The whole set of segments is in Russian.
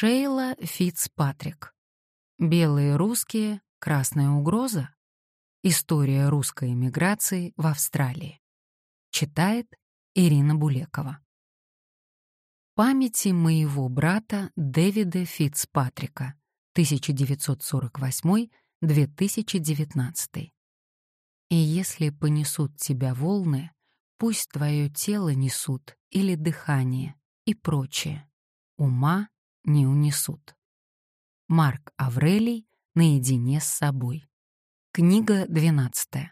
Шейла Фицпатрик. Белые русские, красная угроза. История русской эмиграции в Австралии. Читает Ирина Булекова. Памяти моего брата Дэвида Фицпатрика, 1948-2019. И если понесут тебя волны, пусть твое тело несут или дыхание и прочее. Ума не унесут. Марк Аврелий наедине с собой. Книга 12.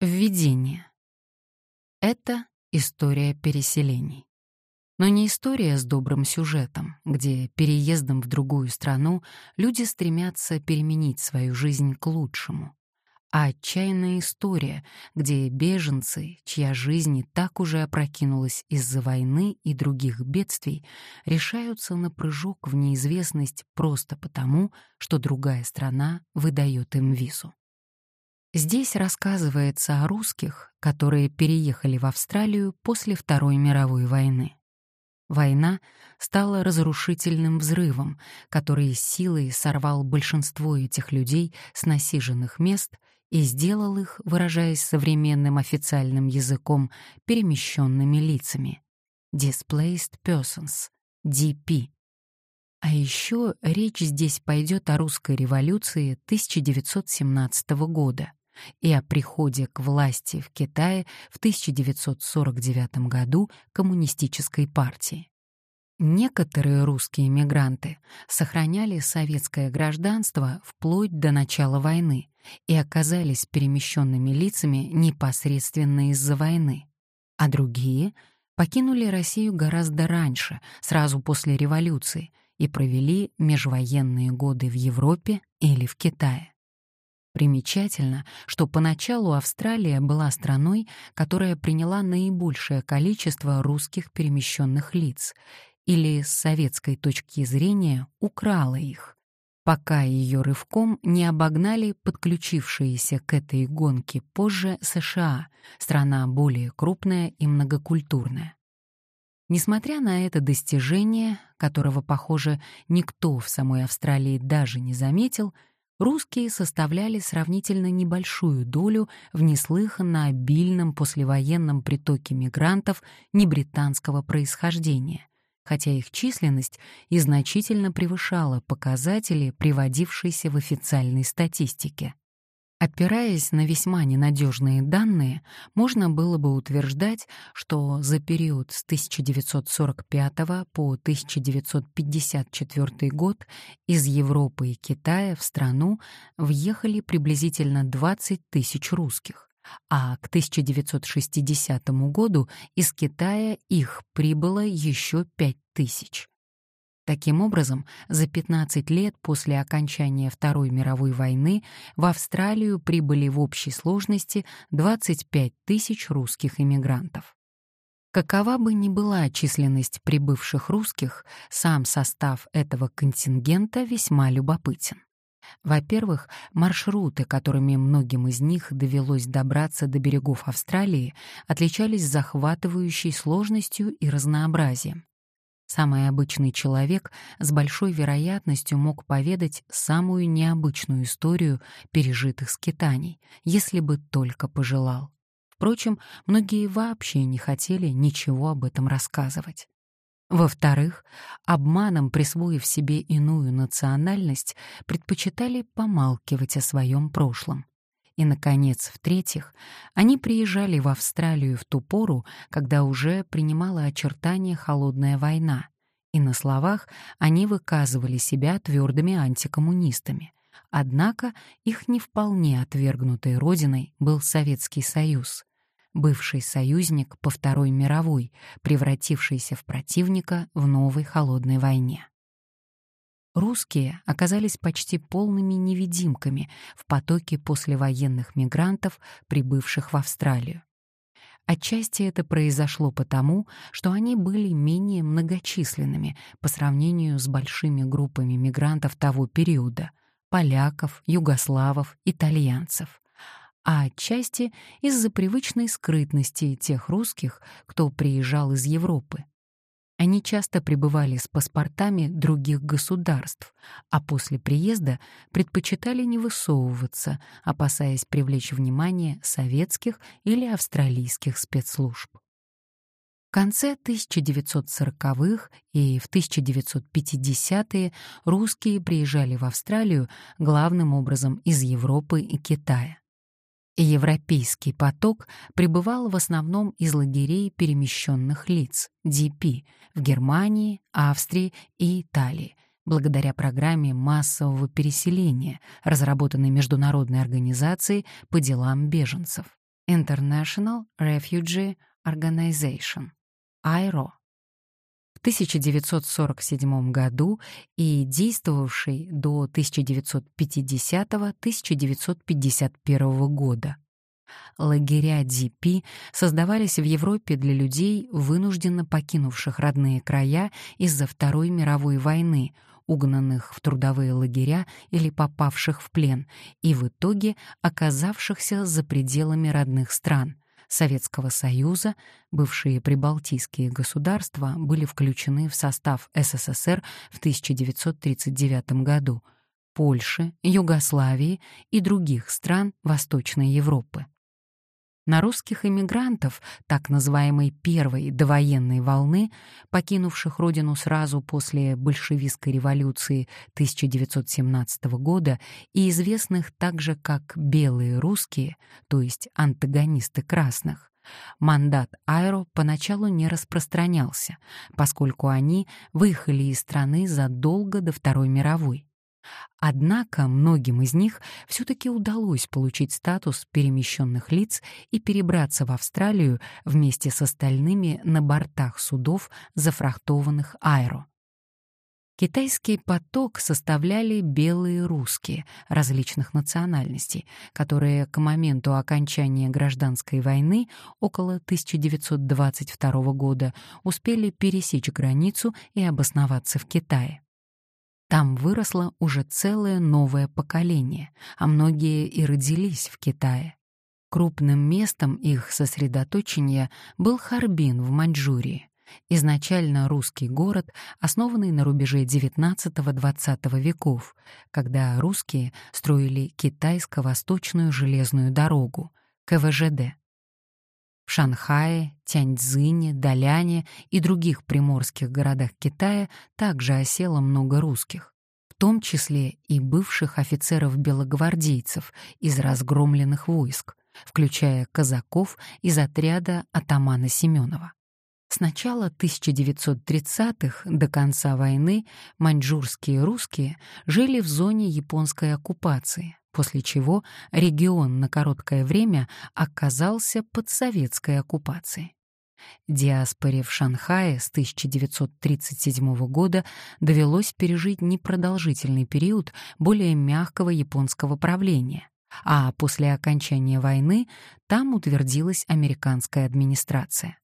Введение. Это история переселений. Но не история с добрым сюжетом, где переездом в другую страну люди стремятся переменить свою жизнь к лучшему а отчаянная история, где беженцы, чья жизнь и так уже опрокинулась из-за войны и других бедствий, решаются на прыжок в неизвестность просто потому, что другая страна выдает им визу. Здесь рассказывается о русских, которые переехали в Австралию после Второй мировой войны. Война стала разрушительным взрывом, который силой сорвал большинство этих людей с насиженных мест и сделал их, выражаясь современным официальным языком, перемещенными лицами. Displaced Persons, DP. А еще речь здесь пойдет о русской революции 1917 года и о приходе к власти в Китае в 1949 году коммунистической партии. Некоторые русские мигранты сохраняли советское гражданство вплоть до начала войны и оказались перемещенными лицами непосредственно из-за войны, а другие покинули Россию гораздо раньше, сразу после революции, и провели межвоенные годы в Европе или в Китае. Примечательно, что поначалу Австралия была страной, которая приняла наибольшее количество русских перемещенных лиц или с советской точки зрения украла их, пока ее рывком не обогнали подключившиеся к этой гонке позже США, страна более крупная и многокультурная. Несмотря на это достижение, которого, похоже, никто в самой Австралии даже не заметил, русские составляли сравнительно небольшую долю в неслыханно обильном послевоенном притоке мигрантов небританского происхождения, хотя их численность и значительно превышала показатели, приводившиеся в официальной статистике. Опираясь на весьма ненадежные данные, можно было бы утверждать, что за период с 1945 по 1954 год из Европы и Китая в страну въехали приблизительно 20 тысяч русских а к 1960 году из Китая их прибыло еще 5000. Таким образом, за 15 лет после окончания Второй мировой войны в Австралию прибыли в общей сложности 25 тысяч русских иммигрантов. Какова бы ни была численность прибывших русских, сам состав этого контингента весьма любопытен. Во-первых, маршруты, которыми многим из них довелось добраться до берегов Австралии, отличались захватывающей сложностью и разнообразием. Самый обычный человек с большой вероятностью мог поведать самую необычную историю пережитых скитаний, если бы только пожелал. Впрочем, многие вообще не хотели ничего об этом рассказывать. Во-вторых, обманом присвоив себе иную национальность, предпочитали помалкивать о своем прошлом. И, наконец, в-третьих, они приезжали в Австралию в ту пору, когда уже принимала очертания холодная война, и на словах они выказывали себя твердыми антикоммунистами. Однако их не вполне отвергнутой родиной был Советский Союз, бывший союзник по Второй мировой, превратившийся в противника в новой холодной войне. Русские оказались почти полными невидимками в потоке послевоенных мигрантов, прибывших в Австралию. Отчасти это произошло потому, что они были менее многочисленными по сравнению с большими группами мигрантов того периода — поляков, югославов, итальянцев а отчасти из-за привычной скрытности тех русских, кто приезжал из Европы. Они часто пребывали с паспортами других государств, а после приезда предпочитали не высовываться, опасаясь привлечь внимание советских или австралийских спецслужб. В конце 1940-х и в 1950-е русские приезжали в Австралию главным образом из Европы и Китая. Европейский поток прибывал в основном из лагерей перемещенных лиц, ДП, в Германии, Австрии и Италии, благодаря программе массового переселения, разработанной Международной организацией по делам беженцев International Refugee Organization, IRO. В 1947 году и действовавший до 1950-1951 года. Лагеря ДП создавались в Европе для людей, вынужденно покинувших родные края из-за Второй мировой войны, угнанных в трудовые лагеря или попавших в плен, и в итоге оказавшихся за пределами родных стран. Советского Союза, бывшие прибалтийские государства были включены в состав СССР в 1939 году, Польши, Югославии и других стран Восточной Европы. На русских эмигрантов так называемой первой довоенной волны, покинувших родину сразу после большевистской революции 1917 года и известных также как «белые русские», то есть антагонисты красных, мандат Айро поначалу не распространялся, поскольку они выехали из страны задолго до Второй мировой. Однако многим из них все-таки удалось получить статус перемещенных лиц и перебраться в Австралию вместе с остальными на бортах судов, зафрахтованных аэро. Китайский поток составляли белые русские различных национальностей, которые к моменту окончания гражданской войны около 1922 года успели пересечь границу и обосноваться в Китае. Там выросло уже целое новое поколение, а многие и родились в Китае. Крупным местом их сосредоточения был Харбин в Маньчжурии, изначально русский город, основанный на рубеже XIX-XX веков, когда русские строили китайско-восточную железную дорогу, КВЖД. Шанхае, Тяньцзине, Даляне и других приморских городах Китая также осело много русских, в том числе и бывших офицеров-белогвардейцев из разгромленных войск, включая казаков из отряда атамана Семенова. С начала 1930-х до конца войны маньчжурские русские жили в зоне японской оккупации, после чего регион на короткое время оказался под советской оккупацией. Диаспоре в Шанхае с 1937 года довелось пережить непродолжительный период более мягкого японского правления, а после окончания войны там утвердилась американская администрация.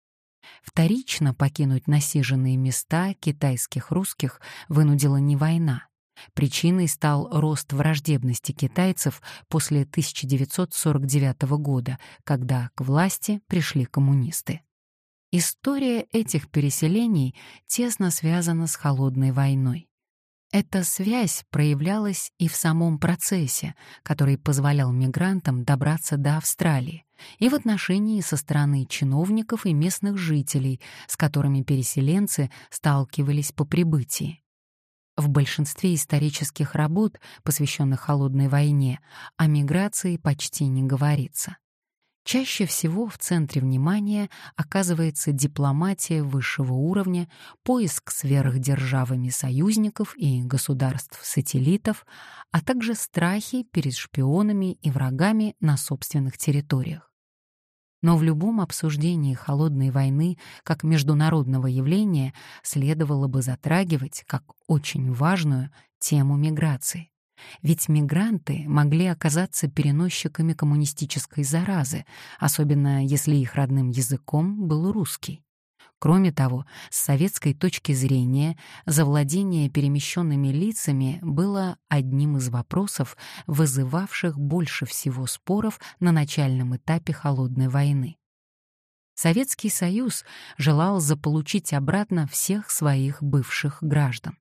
Вторично покинуть насиженные места китайских русских вынудила не война, Причиной стал рост враждебности китайцев после 1949 года, когда к власти пришли коммунисты. История этих переселений тесно связана с холодной войной. Эта связь проявлялась и в самом процессе, который позволял мигрантам добраться до Австралии, и в отношении со стороны чиновников и местных жителей, с которыми переселенцы сталкивались по прибытии. В большинстве исторических работ, посвященных холодной войне, о миграции почти не говорится. Чаще всего в центре внимания оказывается дипломатия высшего уровня, поиск сверхдержавами союзников и государств-сателлитов, а также страхи перед шпионами и врагами на собственных территориях. Но в любом обсуждении холодной войны как международного явления следовало бы затрагивать как очень важную тему миграции. Ведь мигранты могли оказаться переносчиками коммунистической заразы, особенно если их родным языком был русский. Кроме того, с советской точки зрения, завладение перемещенными лицами было одним из вопросов, вызывавших больше всего споров на начальном этапе Холодной войны. Советский Союз желал заполучить обратно всех своих бывших граждан.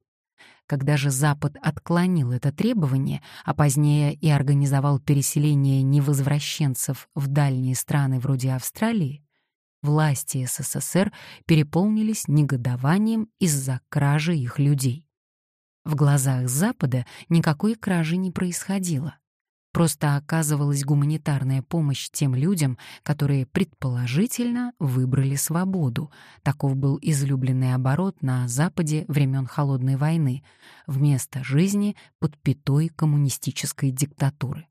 Когда же Запад отклонил это требование, а позднее и организовал переселение невозвращенцев в дальние страны вроде Австралии, власти СССР переполнились негодованием из-за кражи их людей. В глазах Запада никакой кражи не происходило. Просто оказывалась гуманитарная помощь тем людям, которые предположительно выбрали свободу. Таков был излюбленный оборот на Западе времен Холодной войны, вместо жизни под пятой коммунистической диктатуры.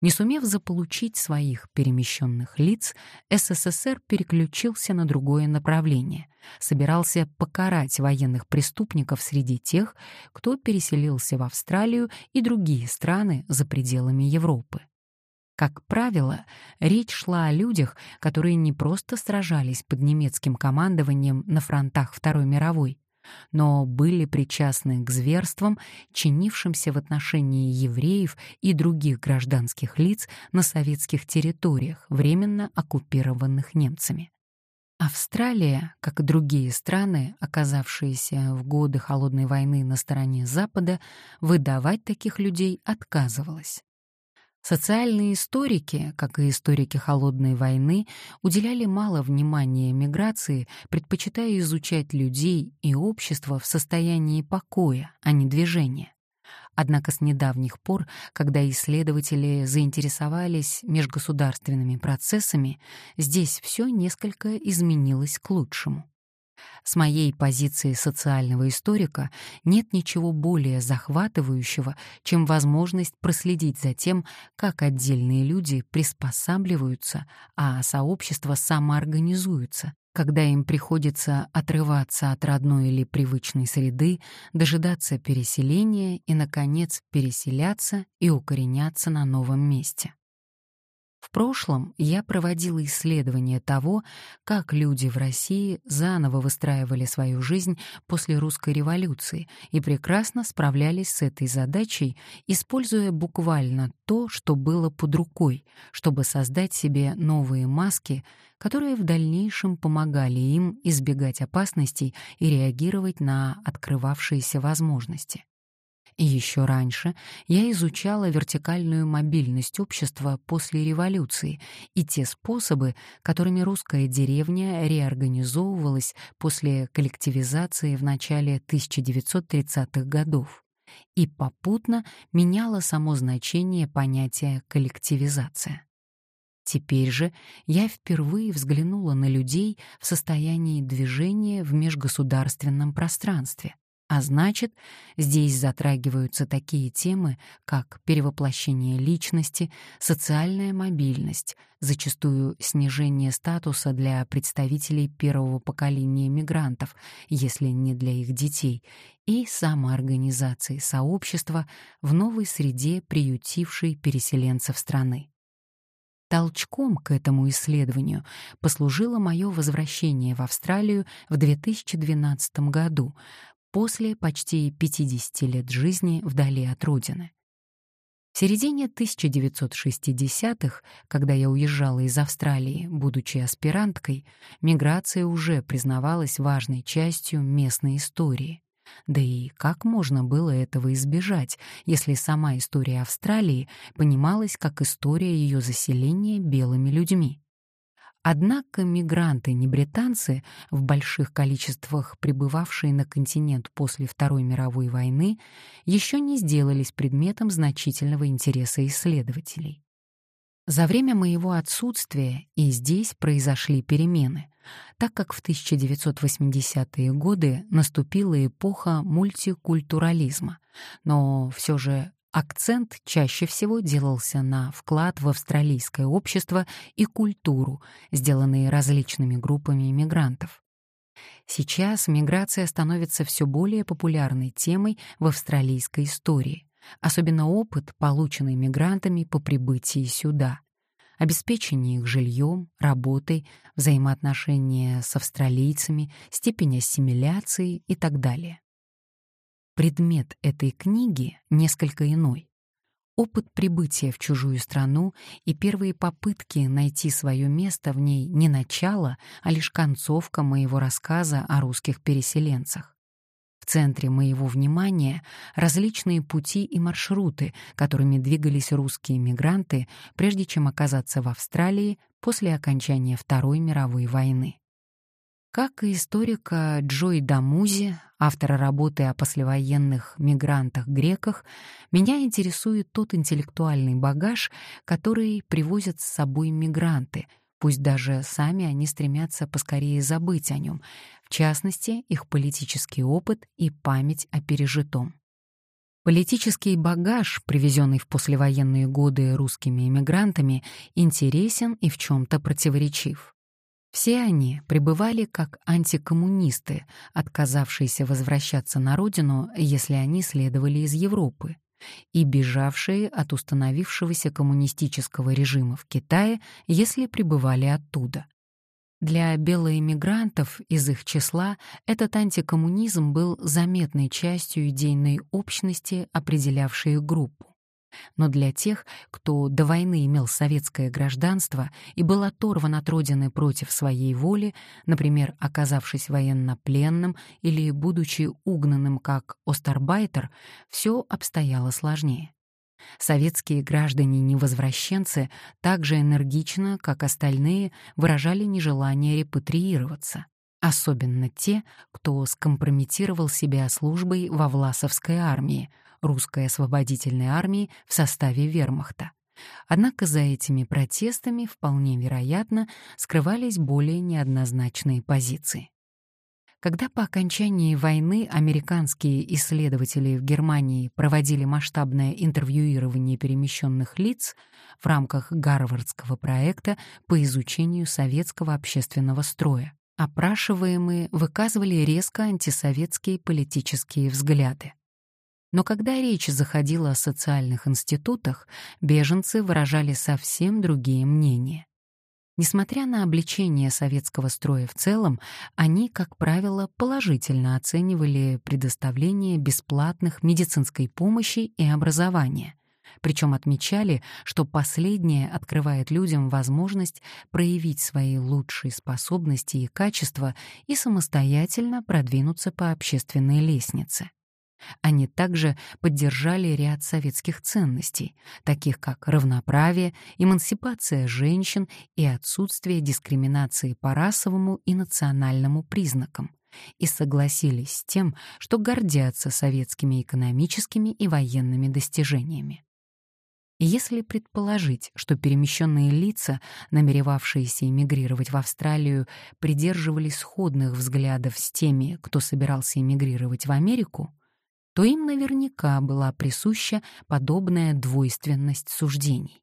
Не сумев заполучить своих перемещенных лиц, СССР переключился на другое направление. Собирался покарать военных преступников среди тех, кто переселился в Австралию и другие страны за пределами Европы. Как правило, речь шла о людях, которые не просто сражались под немецким командованием на фронтах Второй мировой, но были причастны к зверствам, чинившимся в отношении евреев и других гражданских лиц на советских территориях, временно оккупированных немцами. Австралия, как и другие страны, оказавшиеся в годы Холодной войны на стороне Запада, выдавать таких людей отказывалась. Социальные историки, как и историки холодной войны, уделяли мало внимания миграции, предпочитая изучать людей и общество в состоянии покоя, а не движения. Однако с недавних пор, когда исследователи заинтересовались межгосударственными процессами, здесь все несколько изменилось к лучшему. С моей позиции социального историка нет ничего более захватывающего, чем возможность проследить за тем, как отдельные люди приспосабливаются, а сообщества самоорганизуются, когда им приходится отрываться от родной или привычной среды, дожидаться переселения и, наконец, переселяться и укореняться на новом месте. В прошлом я проводила исследование того, как люди в России заново выстраивали свою жизнь после русской революции и прекрасно справлялись с этой задачей, используя буквально то, что было под рукой, чтобы создать себе новые маски, которые в дальнейшем помогали им избегать опасностей и реагировать на открывавшиеся возможности. И еще раньше я изучала вертикальную мобильность общества после революции и те способы, которыми русская деревня реорганизовывалась после коллективизации в начале 1930-х годов и попутно меняла само значение понятия коллективизация. Теперь же я впервые взглянула на людей в состоянии движения в межгосударственном пространстве, а значит, здесь затрагиваются такие темы, как перевоплощение личности, социальная мобильность, зачастую снижение статуса для представителей первого поколения мигрантов, если не для их детей, и самоорганизации сообщества в новой среде, приютившей переселенцев страны. Толчком к этому исследованию послужило мое возвращение в Австралию в 2012 году, после почти 50 лет жизни вдали от родины. В середине 1960-х, когда я уезжала из Австралии, будучи аспиранткой, миграция уже признавалась важной частью местной истории. Да и как можно было этого избежать, если сама история Австралии понималась как история ее заселения белыми людьми? Однако мигранты-не-британцы, в больших количествах прибывавшие на континент после Второй мировой войны, еще не сделались предметом значительного интереса исследователей. За время моего отсутствия и здесь произошли перемены, так как в 1980-е годы наступила эпоха мультикультурализма, но все же Акцент чаще всего делался на вклад в австралийское общество и культуру, сделанные различными группами иммигрантов. Сейчас миграция становится все более популярной темой в австралийской истории, особенно опыт, полученный мигрантами по прибытии сюда, обеспечение их жильем, работой, взаимоотношения с австралийцами, степень ассимиляции и так далее. Предмет этой книги несколько иной. Опыт прибытия в чужую страну и первые попытки найти свое место в ней не начало, а лишь концовка моего рассказа о русских переселенцах. В центре моего внимания различные пути и маршруты, которыми двигались русские мигранты, прежде чем оказаться в Австралии после окончания Второй мировой войны. Как и историка Джой Дамузи, автора работы о послевоенных мигрантах-греках, меня интересует тот интеллектуальный багаж, который привозят с собой мигранты, пусть даже сами они стремятся поскорее забыть о нем, в частности, их политический опыт и память о пережитом. Политический багаж, привезенный в послевоенные годы русскими эмигрантами, интересен и в чем-то противоречив. Все они пребывали как антикоммунисты, отказавшиеся возвращаться на родину, если они следовали из Европы, и бежавшие от установившегося коммунистического режима в Китае, если пребывали оттуда. Для белоэмигрантов из их числа этот антикоммунизм был заметной частью идейной общности, определявшей группу. Но для тех, кто до войны имел советское гражданство и был оторван от родины против своей воли, например, оказавшись военнопленным или будучи угнанным как остарбайтер, все обстояло сложнее. Советские граждане-невозвращенцы также энергично, как остальные, выражали нежелание репатриироваться. Особенно те, кто скомпрометировал себя службой во Власовской армии, русской освободительной армии в составе вермахта. Однако за этими протестами, вполне вероятно, скрывались более неоднозначные позиции. Когда по окончании войны американские исследователи в Германии проводили масштабное интервьюирование перемещенных лиц в рамках Гарвардского проекта по изучению советского общественного строя, опрашиваемые выказывали резко антисоветские политические взгляды. Но когда речь заходила о социальных институтах, беженцы выражали совсем другие мнения. Несмотря на обличение советского строя в целом, они, как правило, положительно оценивали предоставление бесплатных медицинской помощи и образования. Причем отмечали, что последнее открывает людям возможность проявить свои лучшие способности и качества и самостоятельно продвинуться по общественной лестнице. Они также поддержали ряд советских ценностей, таких как равноправие, эмансипация женщин и отсутствие дискриминации по расовому и национальному признакам, и согласились с тем, что гордятся советскими экономическими и военными достижениями. Если предположить, что перемещенные лица, намеревавшиеся эмигрировать в Австралию, придерживались сходных взглядов с теми, кто собирался эмигрировать в Америку, то им наверняка была присуща подобная двойственность суждений.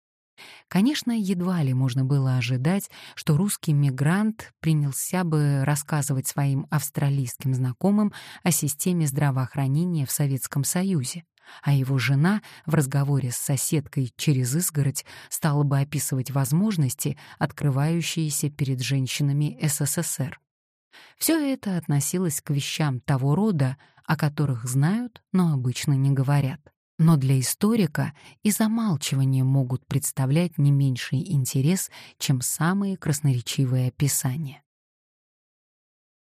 Конечно, едва ли можно было ожидать, что русский мигрант принялся бы рассказывать своим австралийским знакомым о системе здравоохранения в Советском Союзе, а его жена в разговоре с соседкой через изгородь стала бы описывать возможности, открывающиеся перед женщинами СССР. Все это относилось к вещам того рода, о которых знают, но обычно не говорят. Но для историка и замалчивания могут представлять не меньший интерес, чем самые красноречивые описания.